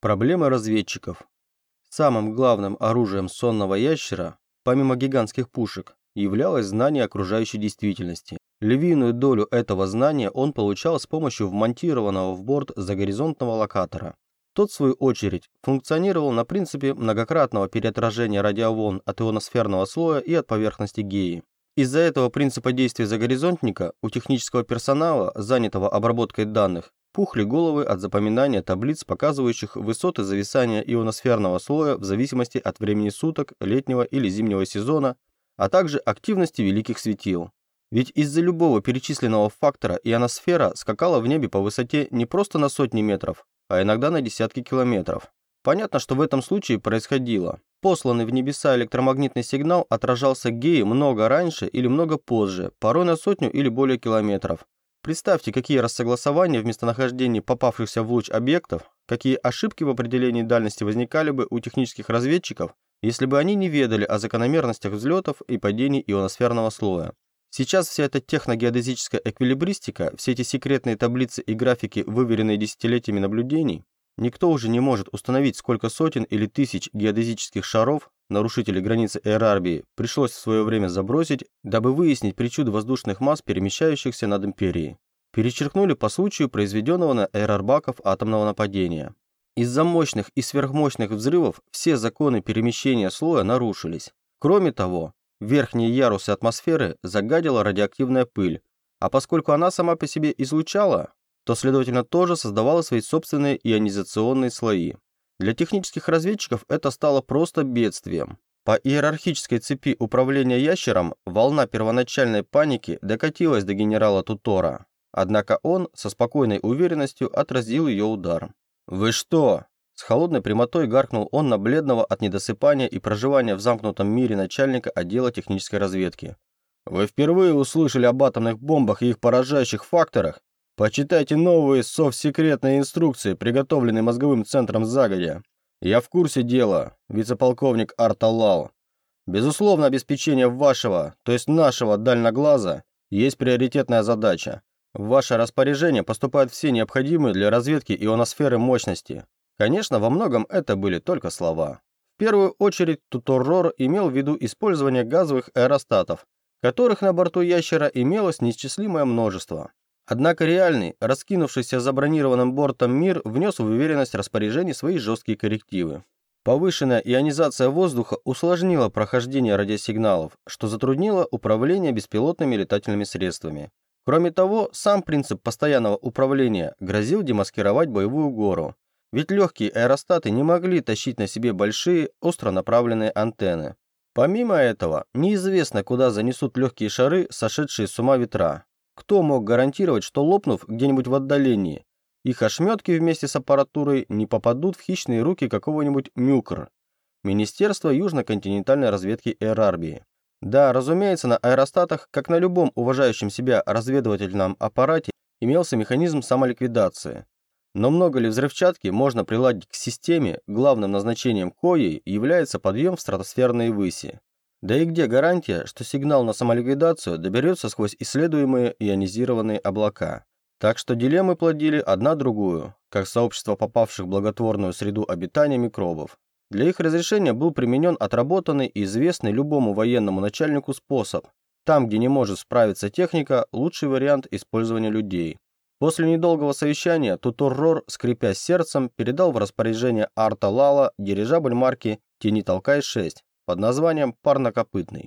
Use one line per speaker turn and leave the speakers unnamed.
Проблемы разведчиков. Самым главным оружием сонного ящера, помимо гигантских пушек, являлось знание окружающей действительности. Львиную долю этого знания он получал с помощью вмонтированного в борт загоризонтного локатора. Тот, в свою очередь, функционировал на принципе многократного переотражения радиоволн от ионосферного слоя и от поверхности Геи. Из-за этого принципа действия загоризонтника у технического персонала, занятого обработкой данных, пухли головы от запоминания таблиц, показывающих высоты зависания ионосферного слоя в зависимости от времени суток, летнего или зимнего сезона, а также активности великих светил. Ведь из-за любого перечисленного фактора ионосфера скакала в небе по высоте не просто на сотни метров, а иногда на десятки километров. Понятно, что в этом случае происходило. Посланный в небеса электромагнитный сигнал отражался Геи много раньше или много позже, порой на сотню или более километров. Представьте, какие рассогласования в местонахождении попавшихся в луч объектов, какие ошибки в определении дальности возникали бы у технических разведчиков, если бы они не ведали о закономерностях взлетов и падений ионосферного слоя. Сейчас вся эта техногеодезическая эквилибристика, все эти секретные таблицы и графики, выверенные десятилетиями наблюдений, Никто уже не может установить, сколько сотен или тысяч геодезических шаров, нарушителей границы Эрарбии, пришлось в свое время забросить, дабы выяснить причуды воздушных масс, перемещающихся над Империей. Перечеркнули по случаю произведенного на Эрарбаков атомного нападения. Из-за мощных и сверхмощных взрывов все законы перемещения слоя нарушились. Кроме того, верхние ярусы атмосферы загадила радиоактивная пыль, а поскольку она сама по себе излучала, то, следовательно, тоже создавала свои собственные ионизационные слои. Для технических разведчиков это стало просто бедствием. По иерархической цепи управления ящером волна первоначальной паники докатилась до генерала Тутора. Однако он со спокойной уверенностью отразил ее удар. «Вы что?» С холодной прямотой гаркнул он на бледного от недосыпания и проживания в замкнутом мире начальника отдела технической разведки. «Вы впервые услышали об атомных бомбах и их поражающих факторах? Почитайте новые совсекретные инструкции, приготовленные мозговым центром загодя. Я в курсе дела, вице-полковник Арталал. Безусловно, обеспечение вашего, то есть нашего дальноглаза, есть приоритетная задача. В ваше распоряжение поступают все необходимые для разведки ионосферы мощности. Конечно, во многом это были только слова. В первую очередь Туторрор имел в виду использование газовых аэростатов, которых на борту ящера имелось неисчислимое множество. Однако реальный, раскинувшийся за бронированным бортом мир внес в уверенность распоряжений свои жесткие коррективы. Повышенная ионизация воздуха усложнила прохождение радиосигналов, что затруднило управление беспилотными летательными средствами. Кроме того, сам принцип постоянного управления грозил демаскировать боевую гору, ведь легкие аэростаты не могли тащить на себе большие, остро направленные антенны. Помимо этого, неизвестно, куда занесут легкие шары, сошедшие с ума ветра, кто мог гарантировать, что лопнув где-нибудь в отдалении, их ошметки вместе с аппаратурой не попадут в хищные руки какого-нибудь МЮКР, Министерства Южно-континентальной разведки Эрарбии. Да, разумеется, на аэростатах, как на любом уважающем себя разведывательном аппарате, имелся механизм самоликвидации. Но много ли взрывчатки можно приладить к системе, главным назначением коей является подъем в стратосферные выси? Да и где гарантия, что сигнал на самоликвидацию доберется сквозь исследуемые ионизированные облака? Так что дилеммы плодили одна другую, как сообщество попавших в благотворную среду обитания микробов. Для их разрешения был применен отработанный и известный любому военному начальнику способ. Там, где не может справиться техника, лучший вариант использования людей. После недолгого совещания Тутор скрипя сердцем, передал в распоряжение Арта Лала дирижабль марки «Тени Толкай-6», под названием «Парнокопытный».